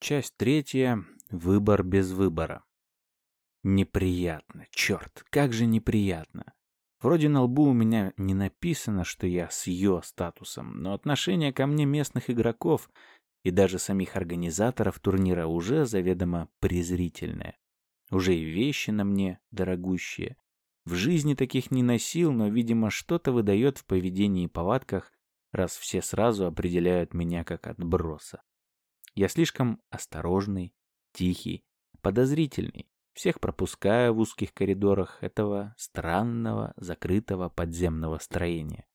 Часть третья. Выбор без выбора. Неприятно, черт, как же неприятно. Вроде на лбу у меня не написано, что я с ее статусом, но отношение ко мне местных игроков и даже самих организаторов турнира уже заведомо презрительное. Уже и вещи на мне дорогущие. В жизни таких не носил, но, видимо, что-то выдает в поведении и повадках, раз все сразу определяют меня как отброса. Я слишком осторожный, тихий, подозрительный. Всех пропускаю в узких коридорах этого странного, закрытого подземного строения.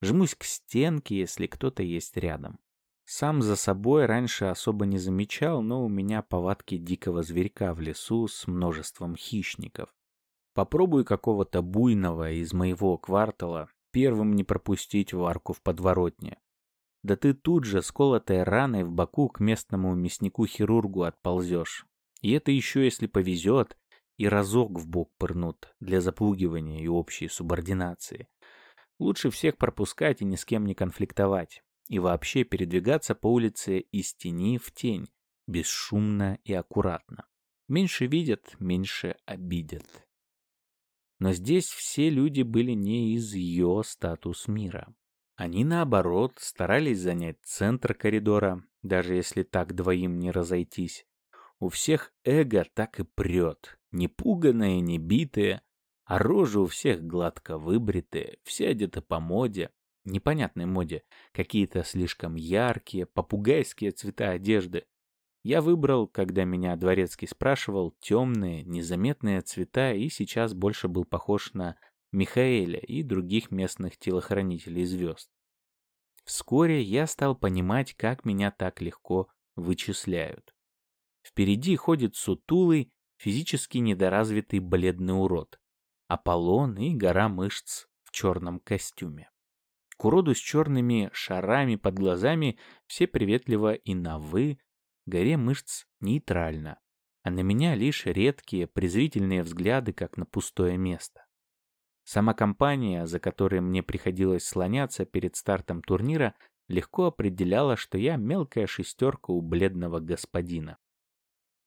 Жмусь к стенке, если кто-то есть рядом. Сам за собой раньше особо не замечал, но у меня повадки дикого зверька в лесу с множеством хищников. Попробуй какого-то буйного из моего квартала первым не пропустить в арку в подворотне. Да ты тут же с колотой раной в боку к местному мяснику-хирургу отползешь. И это еще если повезет, и разок в бок пырнут для запугивания и общей субординации. Лучше всех пропускать и ни с кем не конфликтовать и вообще передвигаться по улице из тени в тень, бесшумно и аккуратно. Меньше видят, меньше обидят. Но здесь все люди были не из ее статус мира. Они, наоборот, старались занять центр коридора, даже если так двоим не разойтись. У всех эго так и прет, не пуганое, не битое, а рожи у всех гладко выбритые, все одеты по моде, непонятной моде, какие-то слишком яркие, попугайские цвета одежды. Я выбрал, когда меня дворецкий спрашивал, темные, незаметные цвета и сейчас больше был похож на Михаэля и других местных телохранителей звезд. Вскоре я стал понимать, как меня так легко вычисляют. Впереди ходит сутулый, физически недоразвитый бледный урод. Аполлон и гора мышц в черном костюме. К уроду с черными шарами под глазами все приветливо и на «вы», горе мышц нейтрально, а на меня лишь редкие презрительные взгляды, как на пустое место. Сама компания, за которой мне приходилось слоняться перед стартом турнира, легко определяла, что я мелкая шестерка у бледного господина.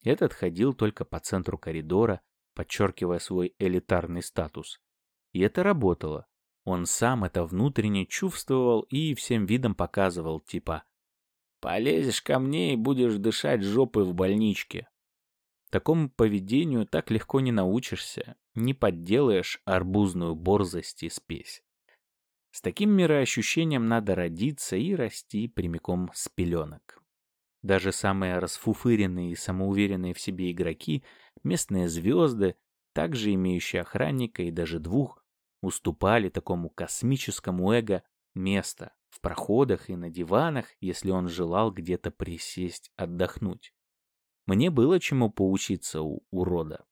Этот ходил только по центру коридора, подчеркивая свой элитарный статус. И это работало. Он сам это внутренне чувствовал и всем видом показывал, типа «Полезешь ко мне и будешь дышать жопой в больничке». Такому поведению так легко не научишься, не подделаешь арбузную борзость и спесь. С таким мироощущением надо родиться и расти прямиком с пеленок. Даже самые расфуфыренные и самоуверенные в себе игроки, местные звезды, также имеющие охранника и даже двух, уступали такому космическому эго место в проходах и на диванах, если он желал где-то присесть, отдохнуть. Мне было чему поучиться у урода.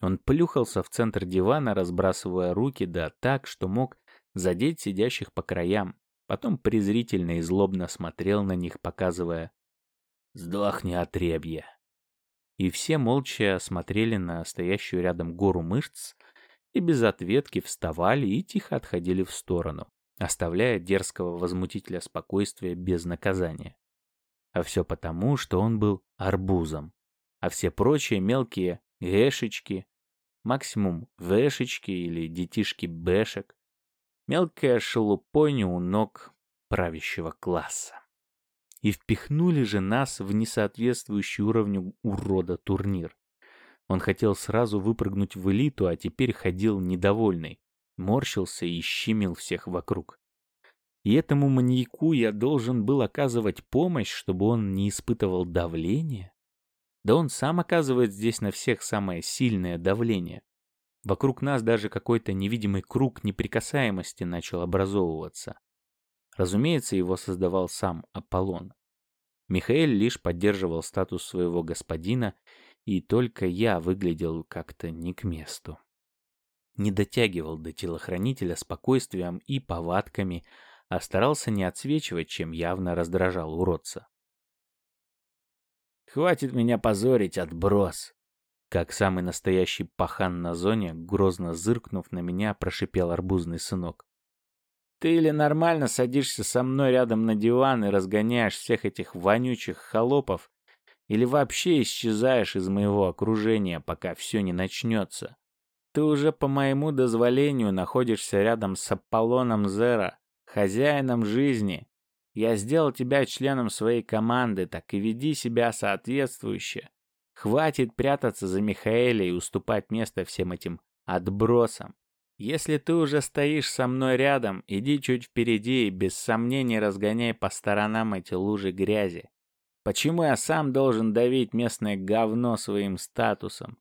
Он плюхался в центр дивана, разбрасывая руки, да так, что мог задеть сидящих по краям, потом презрительно и злобно смотрел на них, показывая «Сдохни, отребье!» И все молча смотрели на стоящую рядом гору мышц, и без ответки вставали и тихо отходили в сторону, оставляя дерзкого возмутителя спокойствия без наказания. А все потому, что он был арбузом, а все прочие мелкие гэшечки, максимум вэшечки или детишки бэшек, мелкая шелупонь у ног правящего класса. И впихнули же нас в несоответствующий уровню урода турнир. Он хотел сразу выпрыгнуть в элиту, а теперь ходил недовольный, морщился и щемил всех вокруг. И этому маньяку я должен был оказывать помощь, чтобы он не испытывал давления? Да он сам оказывает здесь на всех самое сильное давление. Вокруг нас даже какой-то невидимый круг неприкасаемости начал образовываться. Разумеется, его создавал сам Аполлон. Михаил лишь поддерживал статус своего господина и только я выглядел как-то не к месту. Не дотягивал до телохранителя спокойствием и повадками, а старался не отсвечивать, чем явно раздражал уродца. «Хватит меня позорить, отброс!» Как самый настоящий пахан на зоне, грозно зыркнув на меня, прошипел арбузный сынок. «Ты или нормально садишься со мной рядом на диван и разгоняешь всех этих вонючих холопов, или вообще исчезаешь из моего окружения, пока все не начнется. Ты уже по моему дозволению находишься рядом с Аполлоном Зера, хозяином жизни. Я сделал тебя членом своей команды, так и веди себя соответствующе. Хватит прятаться за Михаэля и уступать место всем этим отбросам. Если ты уже стоишь со мной рядом, иди чуть впереди и без сомнений разгоняй по сторонам эти лужи грязи. Почему я сам должен давить местное говно своим статусом?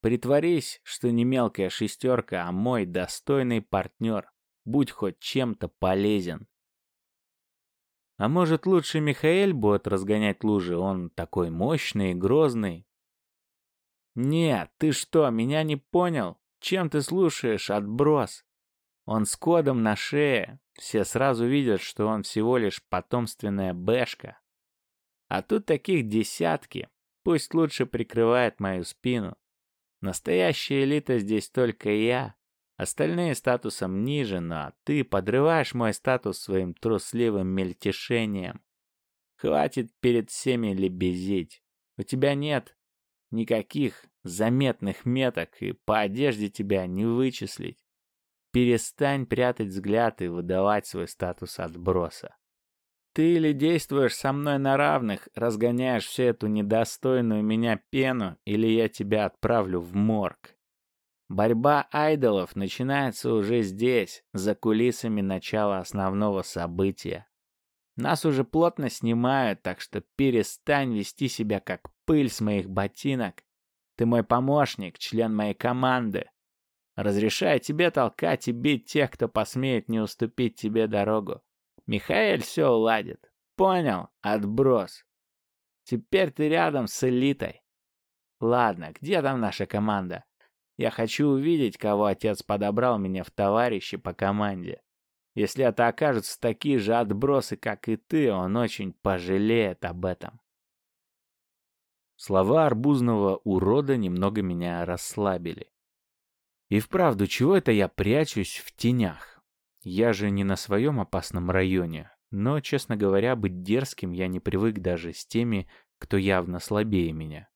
Притворись, что не мелкая шестерка, а мой достойный партнер. Будь хоть чем-то полезен. А может, лучше Михаэль будет разгонять лужи? Он такой мощный и грозный. Нет, ты что, меня не понял? Чем ты слушаешь, отброс? Он с кодом на шее. Все сразу видят, что он всего лишь потомственная бэшка. А тут таких десятки. Пусть лучше прикрывает мою спину. Настоящая элита здесь только я. Остальные статусом ниже, но ты подрываешь мой статус своим трусливым мельтешением. Хватит перед всеми лебезить. У тебя нет никаких заметных меток, и по одежде тебя не вычислить. Перестань прятать взгляд и выдавать свой статус отброса. Ты или действуешь со мной на равных, разгоняешь всю эту недостойную меня пену, или я тебя отправлю в морг. Борьба айдолов начинается уже здесь, за кулисами начала основного события. Нас уже плотно снимают, так что перестань вести себя как пыль с моих ботинок. Ты мой помощник, член моей команды. Разрешаю тебе толкать и бить тех, кто посмеет не уступить тебе дорогу. Михаэль все уладит. Понял, отброс. Теперь ты рядом с элитой. Ладно, где там наша команда? Я хочу увидеть, кого отец подобрал меня в товарищи по команде. Если это окажутся такие же отбросы, как и ты, он очень пожалеет об этом. Слова арбузного урода немного меня расслабили. И вправду, чего это я прячусь в тенях? Я же не на своем опасном районе, но, честно говоря, быть дерзким я не привык даже с теми, кто явно слабее меня.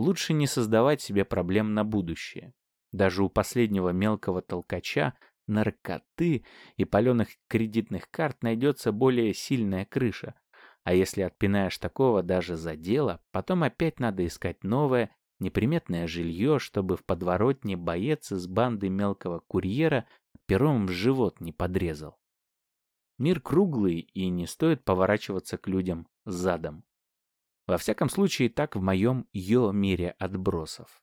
Лучше не создавать себе проблем на будущее. Даже у последнего мелкого толкача наркоты и паленых кредитных карт найдется более сильная крыша. А если отпинаешь такого даже за дело, потом опять надо искать новое, неприметное жилье, чтобы в подворотне боец из банды мелкого курьера пером в живот не подрезал. Мир круглый, и не стоит поворачиваться к людям задом. Во всяком случае, так в моем йо-мире отбросов.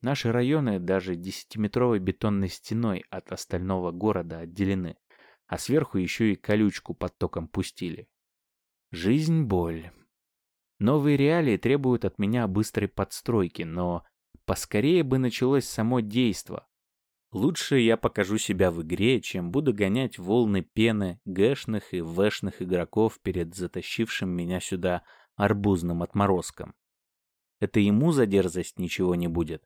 Наши районы даже десятиметровой бетонной стеной от остального города отделены, а сверху еще и колючку под током пустили. Жизнь — боль. Новые реалии требуют от меня быстрой подстройки, но поскорее бы началось само действо, Лучше я покажу себя в игре, чем буду гонять волны пены гэшных и вэшных игроков перед затащившим меня сюда арбузным отморозком. Это ему за дерзость ничего не будет,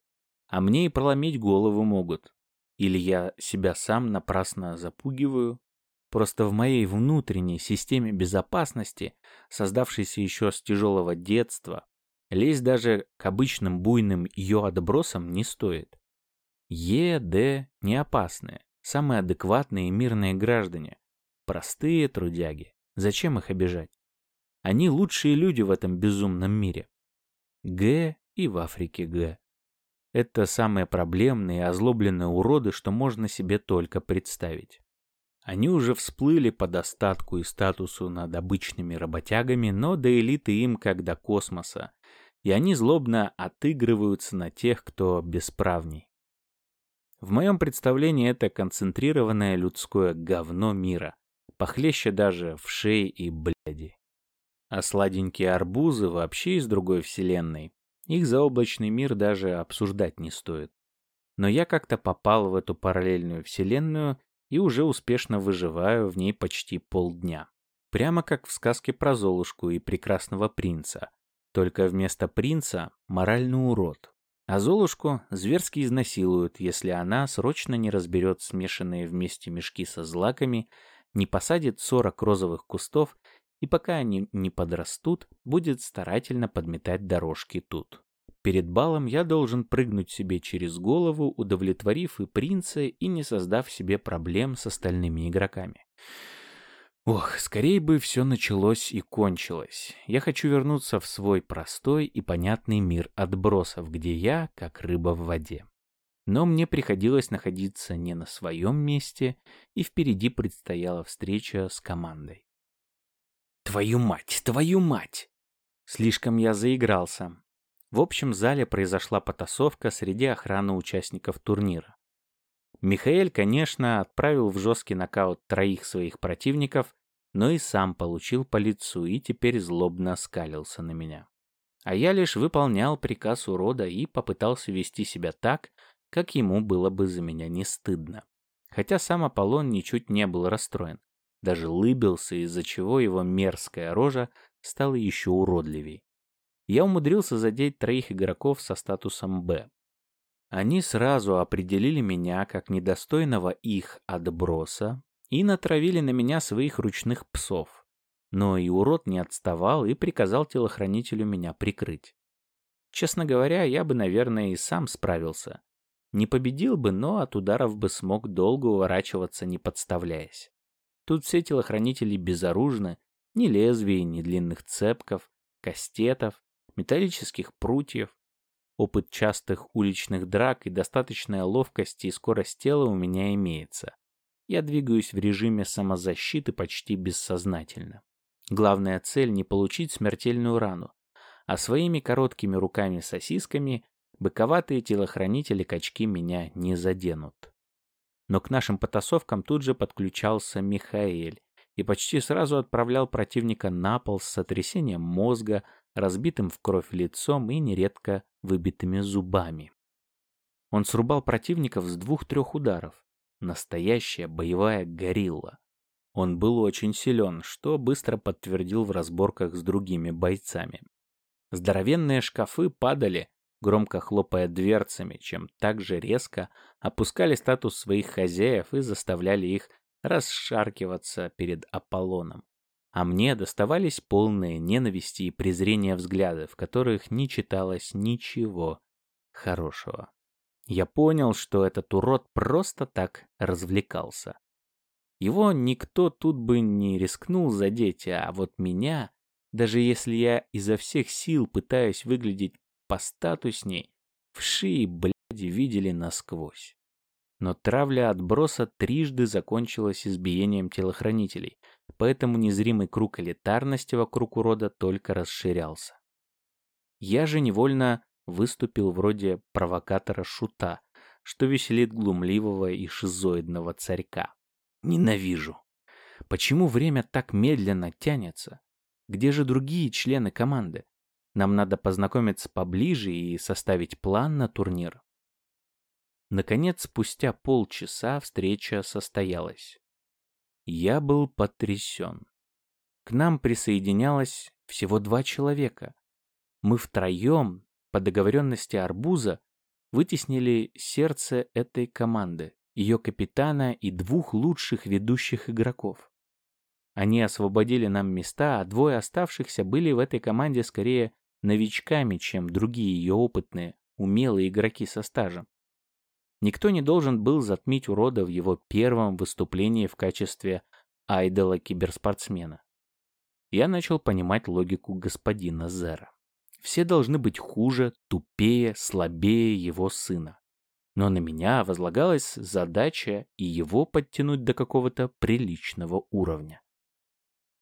а мне и проломить голову могут. Или я себя сам напрасно запугиваю. Просто в моей внутренней системе безопасности, создавшейся еще с тяжелого детства, лезть даже к обычным буйным ее отбросам не стоит. Е, Д не опасные, самые адекватные и мирные граждане. Простые трудяги. Зачем их обижать? Они лучшие люди в этом безумном мире. Г и в Африке Г. Это самые проблемные и озлобленные уроды, что можно себе только представить. Они уже всплыли по достатку и статусу над обычными работягами, но до элиты им как до космоса, и они злобно отыгрываются на тех, кто бесправней. В моем представлении это концентрированное людское говно мира, похлеще даже в шее и бляди. А сладенькие арбузы вообще из другой вселенной. Их заоблачный мир даже обсуждать не стоит. Но я как-то попал в эту параллельную вселенную и уже успешно выживаю в ней почти полдня. Прямо как в сказке про Золушку и прекрасного принца. Только вместо принца моральный урод, а Золушку зверски изнасилуют, если она срочно не разберет смешанные вместе мешки со злаками, не посадит 40 розовых кустов и пока они не подрастут, будет старательно подметать дорожки тут. Перед балом я должен прыгнуть себе через голову, удовлетворив и принца, и не создав себе проблем с остальными игроками. Ох, скорее бы все началось и кончилось. Я хочу вернуться в свой простой и понятный мир отбросов, где я как рыба в воде. Но мне приходилось находиться не на своем месте, и впереди предстояла встреча с командой. Твою мать, твою мать! Слишком я заигрался. В общем зале произошла потасовка среди охраны участников турнира. Михаэль, конечно, отправил в жесткий нокаут троих своих противников, но и сам получил по лицу и теперь злобно скалился на меня. А я лишь выполнял приказ урода и попытался вести себя так, как ему было бы за меня не стыдно. Хотя сам Аполлон ничуть не был расстроен. Даже лыбился, из-за чего его мерзкая рожа стала еще уродливей я умудрился задеть троих игроков со статусом «Б». Они сразу определили меня как недостойного их отброса и натравили на меня своих ручных псов. Но и урод не отставал и приказал телохранителю меня прикрыть. Честно говоря, я бы, наверное, и сам справился. Не победил бы, но от ударов бы смог долго уворачиваться, не подставляясь. Тут все телохранители безоружны, ни лезвий, ни длинных цепков, кастетов, металлических прутьев. Опыт частых уличных драк и достаточная ловкость и скорость тела у меня имеется. Я двигаюсь в режиме самозащиты почти бессознательно. Главная цель не получить смертельную рану, а своими короткими руками-сосисками быковатые телохранители-качки меня не заденут. Но к нашим потасовкам тут же подключался Михаэль и почти сразу отправлял противника на пол с сотрясением мозга, разбитым в кровь лицом и нередко выбитыми зубами. Он срубал противников с двух-трех ударов. Настоящая боевая горилла. Он был очень силен, что быстро подтвердил в разборках с другими бойцами. Здоровенные шкафы падали, громко хлопая дверцами, чем также резко опускали статус своих хозяев и заставляли их расшаркиваться перед Аполлоном а мне доставались полные ненависти и презрения взгляды, в которых не читалось ничего хорошего. Я понял, что этот урод просто так развлекался. Его никто тут бы не рискнул задеть, а вот меня, даже если я изо всех сил пытаюсь выглядеть постатусней, вши и бляди видели насквозь. Но травля отброса трижды закончилась избиением телохранителей, поэтому незримый круг элитарности вокруг урода только расширялся. Я же невольно выступил вроде провокатора-шута, что веселит глумливого и шизоидного царька. Ненавижу. Почему время так медленно тянется? Где же другие члены команды? Нам надо познакомиться поближе и составить план на турнир. Наконец, спустя полчаса встреча состоялась. Я был потрясен. К нам присоединялось всего два человека. Мы втроем, по договоренности Арбуза, вытеснили сердце этой команды, ее капитана и двух лучших ведущих игроков. Они освободили нам места, а двое оставшихся были в этой команде скорее новичками, чем другие ее опытные, умелые игроки со стажем. Никто не должен был затмить урода в его первом выступлении в качестве айдола киберспортсмена. Я начал понимать логику господина Зера. Все должны быть хуже, тупее, слабее его сына. Но на меня возлагалась задача и его подтянуть до какого-то приличного уровня.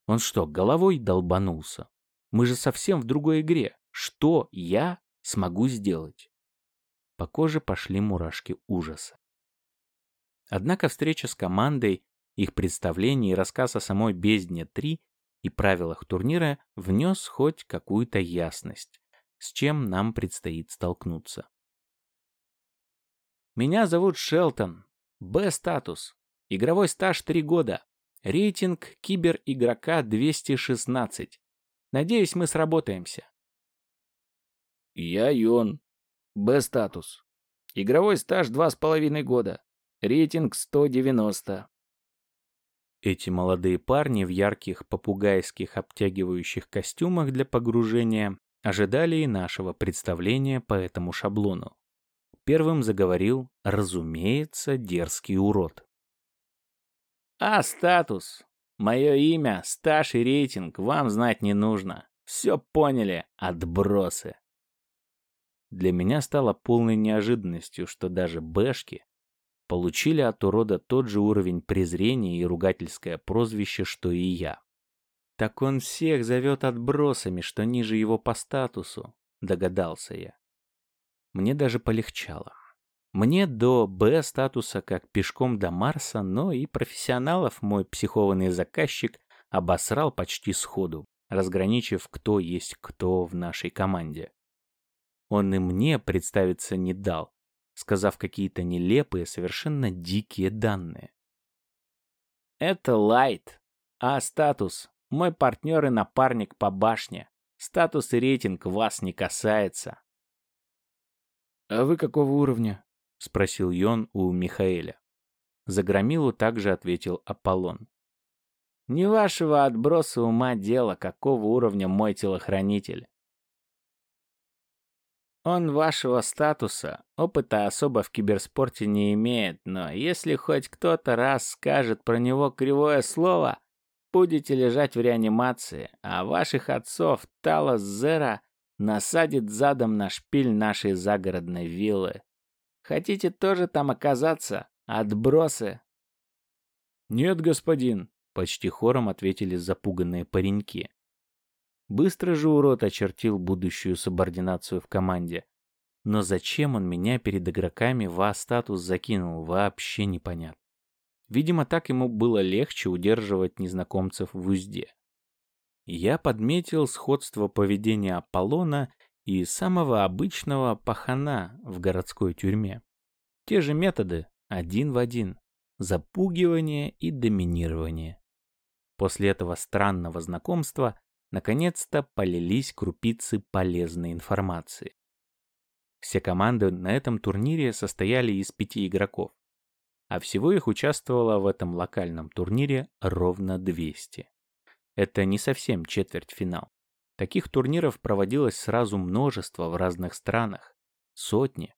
Он что, головой долбанулся? Мы же совсем в другой игре. Что я смогу сделать? По коже пошли мурашки ужаса. Однако встреча с командой, их представление и рассказ о самой бездне 3 и правилах турнира внес хоть какую-то ясность, с чем нам предстоит столкнуться. Меня зовут Шелтон. Б-статус. Игровой стаж 3 года. Рейтинг кибер-игрока 216. Надеюсь, мы сработаемся. Я Йон. Б-статус. Игровой стаж два с половиной года. Рейтинг 190. Эти молодые парни в ярких попугайских обтягивающих костюмах для погружения ожидали и нашего представления по этому шаблону. Первым заговорил, разумеется, дерзкий урод. «А, статус! Мое имя, стаж и рейтинг вам знать не нужно. Все поняли, отбросы!» Для меня стало полной неожиданностью, что даже бэшки получили от урода тот же уровень презрения и ругательское прозвище, что и я. Так он всех зовет отбросами, что ниже его по статусу, догадался я. Мне даже полегчало. Мне до Б статуса как пешком до Марса, но и профессионалов мой психованный заказчик обосрал почти сходу, разграничив, кто есть кто в нашей команде. Он и мне представиться не дал, сказав какие-то нелепые, совершенно дикие данные. Это Лайт, а статус — мой партнер и напарник по башне. Статус и рейтинг вас не касается. «А вы какого уровня?» — спросил Йон у Михаэля. За Громилу также ответил Аполлон. «Не вашего отброса ума дело, какого уровня мой телохранитель. Он вашего статуса, опыта особо в киберспорте не имеет, но если хоть кто-то раз скажет про него кривое слово, будете лежать в реанимации, а ваших отцов Талос Зера насадит задом на шпиль нашей загородной виллы. Хотите тоже там оказаться? Отбросы!» «Нет, господин», — почти хором ответили запуганные пареньки. Быстро же урод очертил будущую субординацию в команде. Но зачем он меня перед игроками в А-статус закинул, вообще непонятно. Видимо, так ему было легче удерживать незнакомцев в узде. Я подметил сходство поведения Аполлона и самого обычного пахана в городской тюрьме. Те же методы, один в один. Запугивание и доминирование. После этого странного знакомства наконец-то полились крупицы полезной информации. Все команды на этом турнире состояли из пяти игроков, а всего их участвовало в этом локальном турнире ровно 200. Это не совсем четвертьфинал. Таких турниров проводилось сразу множество в разных странах, сотни.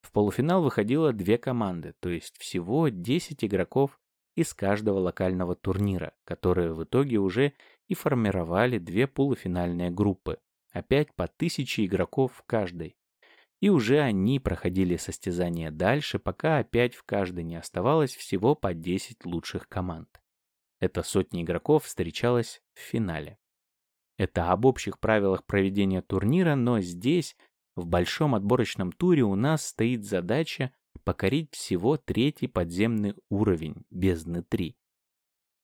В полуфинал выходило две команды, то есть всего 10 игроков из каждого локального турнира, которые в итоге уже и формировали две полуфинальные группы, опять по тысяче игроков в каждой. И уже они проходили состязания дальше, пока опять в каждой не оставалось всего по 10 лучших команд. Эта сотня игроков встречалась в финале. Это об общих правилах проведения турнира, но здесь, в большом отборочном туре, у нас стоит задача покорить всего третий подземный уровень бездны 3.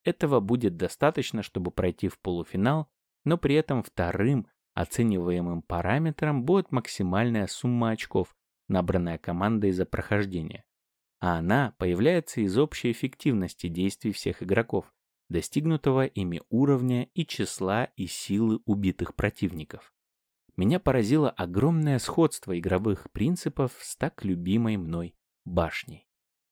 Этого будет достаточно, чтобы пройти в полуфинал, но при этом вторым оцениваемым параметром будет максимальная сумма очков, набранная командой за прохождение. А она появляется из общей эффективности действий всех игроков, достигнутого ими уровня и числа и силы убитых противников. Меня поразило огромное сходство игровых принципов с так любимой мной башней.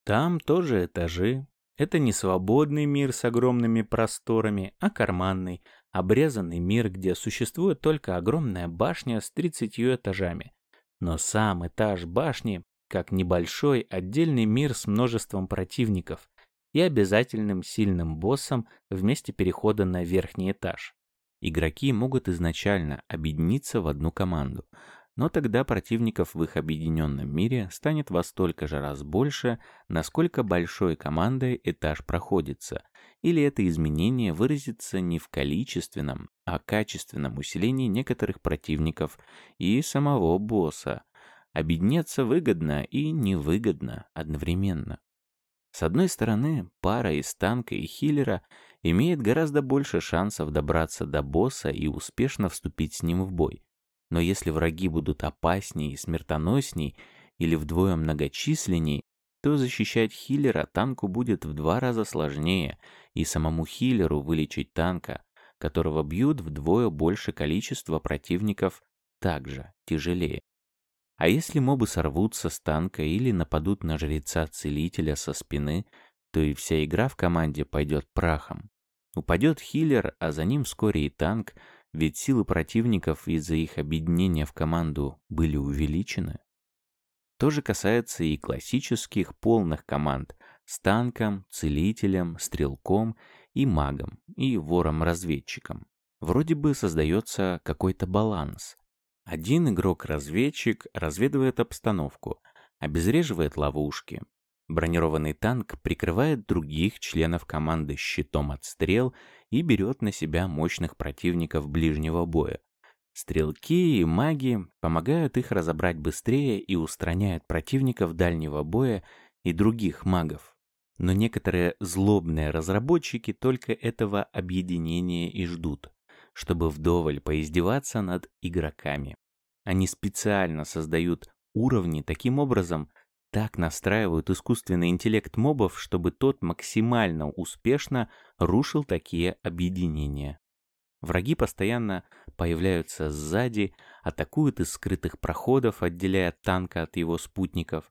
Там тоже этажи, это не свободный мир с огромными просторами, а карманный, обрезанный мир, где существует только огромная башня с 30 этажами. Но сам этаж башни как небольшой отдельный мир с множеством противников и обязательным сильным боссом вместе перехода на верхний этаж. Игроки могут изначально объединиться в одну команду, но тогда противников в их объединенном мире станет во столько же раз больше, насколько большой командой этаж проходится, или это изменение выразится не в количественном, а качественном усилении некоторых противников и самого босса. Объединяться выгодно и невыгодно одновременно. С одной стороны, пара из танка и хиллера имеет гораздо больше шансов добраться до босса и успешно вступить с ним в бой. Но если враги будут опаснее и смертоносней или вдвое многочисленней, то защищать хиллера танку будет в два раза сложнее, и самому хиллеру вылечить танка, которого бьют вдвое больше количества противников, также тяжелее. А если мобы сорвутся с танка или нападут на жреца-целителя со спины, то и вся игра в команде пойдет прахом. Упадет хиллер, а за ним вскоре и танк, ведь силы противников из-за их объединения в команду были увеличены. То же касается и классических полных команд с танком, целителем, стрелком и магом, и вором-разведчиком. Вроде бы создается какой-то баланс. Один игрок-разведчик разведывает обстановку, обезвреживает ловушки, Бронированный танк прикрывает других членов команды щитом от стрел и берет на себя мощных противников ближнего боя. Стрелки и маги помогают их разобрать быстрее и устраняют противников дальнего боя и других магов. Но некоторые злобные разработчики только этого объединения и ждут, чтобы вдоволь поиздеваться над игроками. Они специально создают уровни таким образом, так настраивают искусственный интеллект мобов, чтобы тот максимально успешно рушил такие объединения. Враги постоянно появляются сзади, атакуют из скрытых проходов, отделяя танка от его спутников.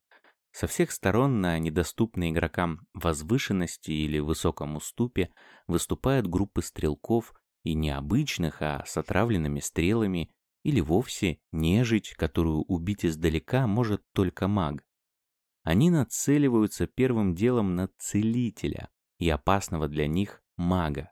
Со всех сторон на недоступной игрокам возвышенности или высоком уступе выступают группы стрелков и необычных, а с отравленными стрелами, или вовсе нежить, которую убить издалека может только маг. Они нацеливаются первым делом на целителя и опасного для них мага.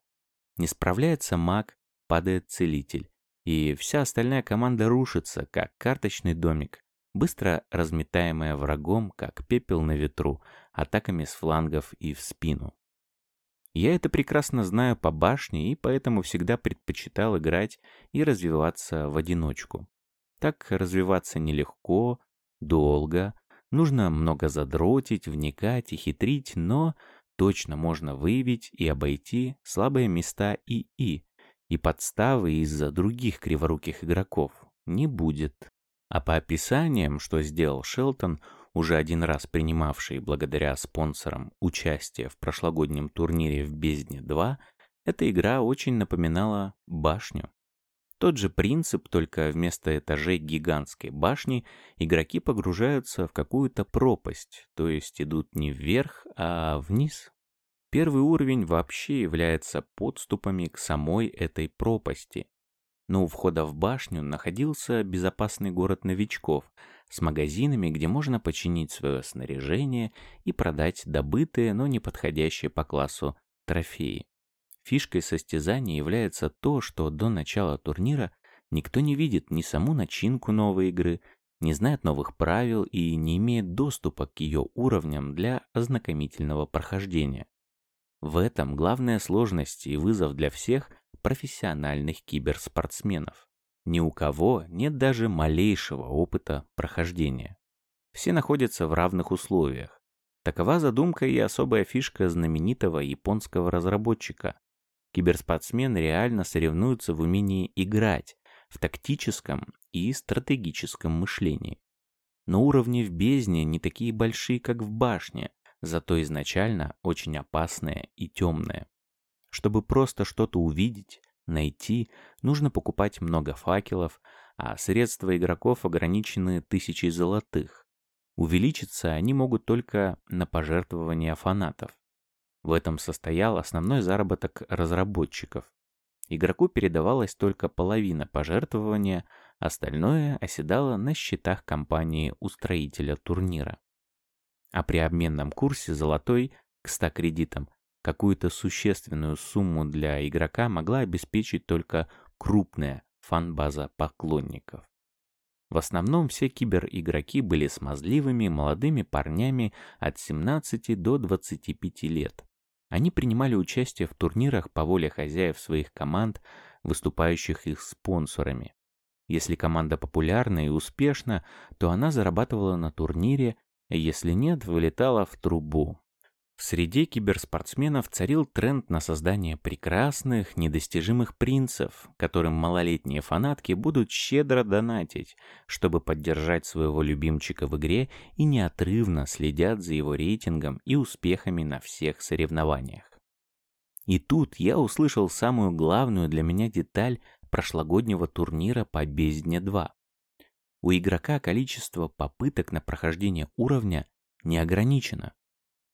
Не справляется маг, падает целитель, и вся остальная команда рушится, как карточный домик, быстро разметаемая врагом, как пепел на ветру, атаками с флангов и в спину. Я это прекрасно знаю по башне и поэтому всегда предпочитал играть и развиваться в одиночку. Так развиваться нелегко, долго, Нужно много задротить, вникать и хитрить, но точно можно выявить и обойти слабые места ИИ, и подставы из-за других криворуких игроков не будет. А по описаниям, что сделал Шелтон, уже один раз принимавший благодаря спонсорам участие в прошлогоднем турнире в Бездне 2, эта игра очень напоминала башню. Тот же принцип, только вместо этажей гигантской башни игроки погружаются в какую-то пропасть, то есть идут не вверх, а вниз. Первый уровень вообще является подступами к самой этой пропасти. Но у входа в башню находился безопасный город новичков с магазинами, где можно починить свое снаряжение и продать добытые, но не подходящие по классу трофеи. Фишкой состязания является то, что до начала турнира никто не видит ни саму начинку новой игры, не знает новых правил и не имеет доступа к ее уровням для ознакомительного прохождения. В этом главная сложность и вызов для всех профессиональных киберспортсменов. Ни у кого нет даже малейшего опыта прохождения. Все находятся в равных условиях. Такова задумка и особая фишка знаменитого японского разработчика Киберспортсмены реально соревнуются в умении играть, в тактическом и стратегическом мышлении. Но уровни в бездне не такие большие, как в башне, зато изначально очень опасные и темные. Чтобы просто что-то увидеть, найти, нужно покупать много факелов, а средства игроков ограничены тысячей золотых. Увеличиться они могут только на пожертвования фанатов. В этом состоял основной заработок разработчиков. Игроку передавалась только половина пожертвования, остальное оседало на счетах компании-устроителя турнира. А при обменном курсе золотой к 100 кредитам какую-то существенную сумму для игрока могла обеспечить только крупная фан-база поклонников. В основном все киберигроки были смазливыми молодыми парнями от 17 до 25 лет. Они принимали участие в турнирах по воле хозяев своих команд, выступающих их спонсорами. Если команда популярна и успешна, то она зарабатывала на турнире, если нет, вылетала в трубу. В среде киберспортсменов царил тренд на создание прекрасных, недостижимых принцев, которым малолетние фанатки будут щедро донатить, чтобы поддержать своего любимчика в игре и неотрывно следят за его рейтингом и успехами на всех соревнованиях. И тут я услышал самую главную для меня деталь прошлогоднего турнира по Бездне 2. У игрока количество попыток на прохождение уровня не ограничено.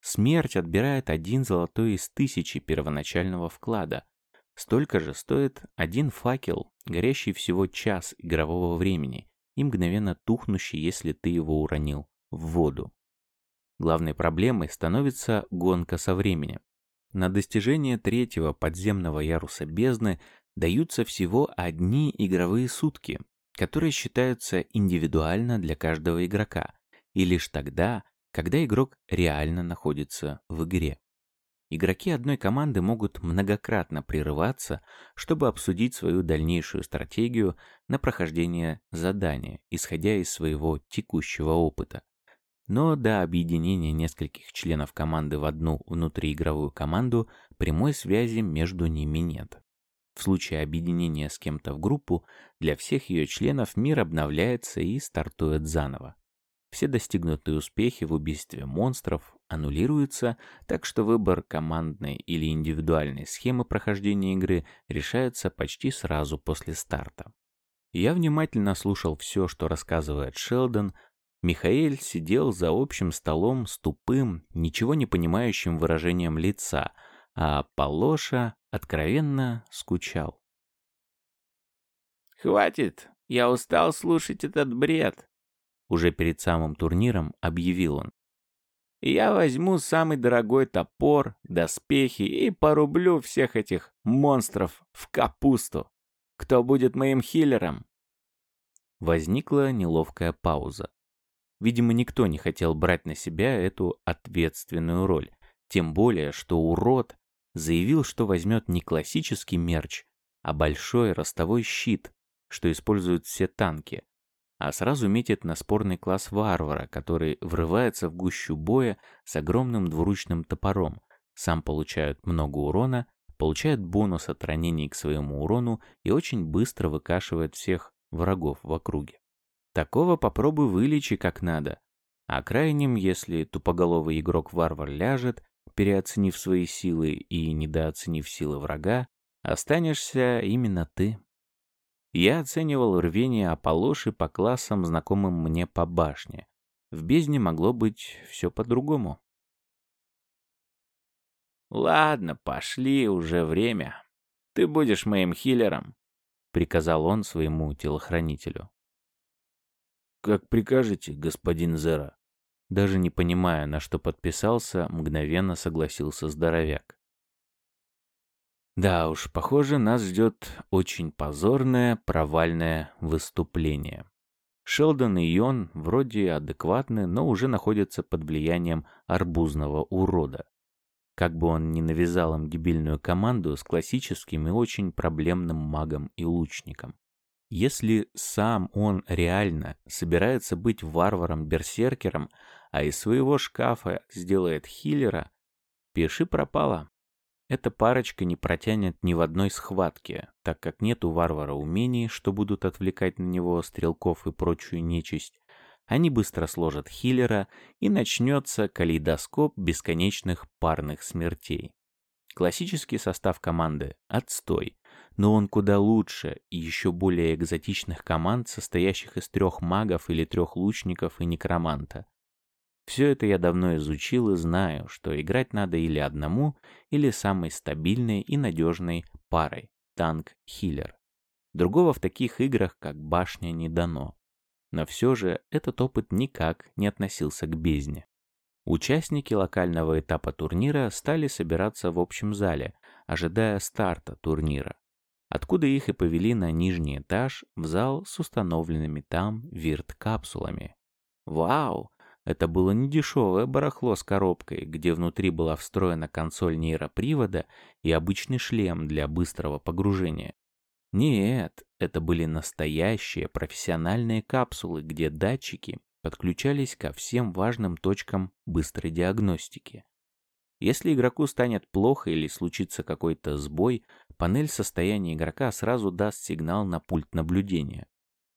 Смерть отбирает один золотой из тысячи первоначального вклада. Столько же стоит один факел, горящий всего час игрового времени и мгновенно тухнущий, если ты его уронил в воду. Главной проблемой становится гонка со временем. На достижение третьего подземного яруса бездны даются всего одни игровые сутки, которые считаются индивидуально для каждого игрока, и лишь тогда, когда игрок реально находится в игре. Игроки одной команды могут многократно прерываться, чтобы обсудить свою дальнейшую стратегию на прохождение задания, исходя из своего текущего опыта. Но до объединения нескольких членов команды в одну внутриигровую команду прямой связи между ними нет. В случае объединения с кем-то в группу, для всех ее членов мир обновляется и стартует заново. Все достигнутые успехи в убийстве монстров аннулируются, так что выбор командной или индивидуальной схемы прохождения игры решается почти сразу после старта. Я внимательно слушал все, что рассказывает Шелдон. Михаэль сидел за общим столом с тупым, ничего не понимающим выражением лица, а Полоша откровенно скучал. «Хватит, я устал слушать этот бред», уже перед самым турниром объявил он. Я возьму самый дорогой топор, доспехи и порублю всех этих монстров в капусту. Кто будет моим хиллером? Возникла неловкая пауза. Видимо, никто не хотел брать на себя эту ответственную роль. Тем более, что урод заявил, что возьмет не классический мерч, а большой ростовой щит, что используют все танки, а сразу метит на спорный класс варвара, который врывается в гущу боя с огромным двуручным топором, сам получает много урона, получает бонус от ранений к своему урону и очень быстро выкашивает всех врагов в округе. Такого попробуй вылечи как надо. А крайним, если тупоголовый игрок-варвар ляжет, переоценив свои силы и недооценив силы врага, останешься именно ты. Я оценивал рвение Аполлоши по классам, знакомым мне по башне. В бездне могло быть все по-другому. «Ладно, пошли, уже время. Ты будешь моим хиллером», — приказал он своему телохранителю. «Как прикажете, господин Зера?» Даже не понимая, на что подписался, мгновенно согласился здоровяк. Да уж, похоже, нас ждет очень позорное, провальное выступление. Шелдон и Йон вроде адекватны, но уже находятся под влиянием арбузного урода. Как бы он ни навязал им дебильную команду с классическим и очень проблемным магом и лучником. Если сам он реально собирается быть варваром-берсеркером, а из своего шкафа сделает хиллера, пиши пропало. Эта парочка не протянет ни в одной схватке, так как нет у варвара умений, что будут отвлекать на него стрелков и прочую нечисть. Они быстро сложат хиллера, и начнется калейдоскоп бесконечных парных смертей. Классический состав команды – отстой, но он куда лучше и еще более экзотичных команд, состоящих из трех магов или трех лучников и некроманта. Все это я давно изучил и знаю, что играть надо или одному, или самой стабильной и надежной парой – танк-хиллер. Другого в таких играх, как башня, не дано. Но все же этот опыт никак не относился к бездне. Участники локального этапа турнира стали собираться в общем зале, ожидая старта турнира, откуда их и повели на нижний этаж в зал с установленными там вирт-капсулами. Вау! Это было недешевое барахло с коробкой, где внутри была встроена консоль нейропривода и обычный шлем для быстрого погружения. Нет, это были настоящие профессиональные капсулы, где датчики подключались ко всем важным точкам быстрой диагностики. Если игроку станет плохо или случится какой-то сбой, панель состояния игрока сразу даст сигнал на пульт наблюдения.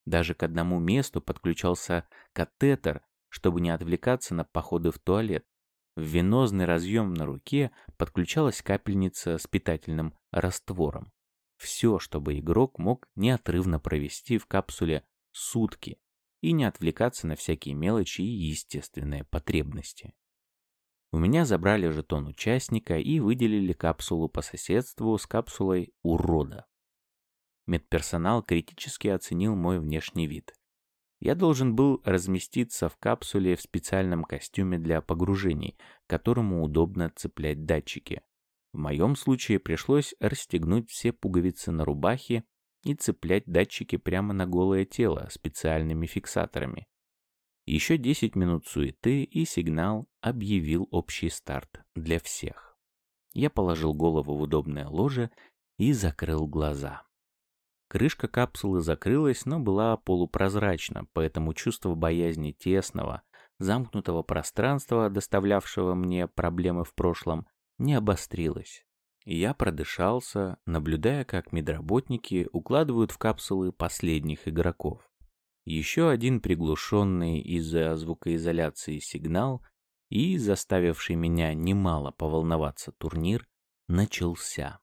Даже к одному месту подключался катетер, чтобы не отвлекаться на походы в туалет. В венозный разъем на руке подключалась капельница с питательным раствором. Все, чтобы игрок мог неотрывно провести в капсуле сутки и не отвлекаться на всякие мелочи и естественные потребности. У меня забрали жетон участника и выделили капсулу по соседству с капсулой урода. Медперсонал критически оценил мой внешний вид. Я должен был разместиться в капсуле в специальном костюме для погружений, к которому удобно цеплять датчики. В моем случае пришлось расстегнуть все пуговицы на рубахе и цеплять датчики прямо на голое тело специальными фиксаторами. Еще 10 минут суеты, и сигнал объявил общий старт для всех. Я положил голову в удобное ложе и закрыл глаза. Крышка капсулы закрылась, но была полупрозрачна, поэтому чувство боязни тесного, замкнутого пространства, доставлявшего мне проблемы в прошлом, не обострилось. Я продышался, наблюдая, как медработники укладывают в капсулы последних игроков. Еще один приглушенный из-за звукоизоляции сигнал и заставивший меня немало поволноваться турнир начался.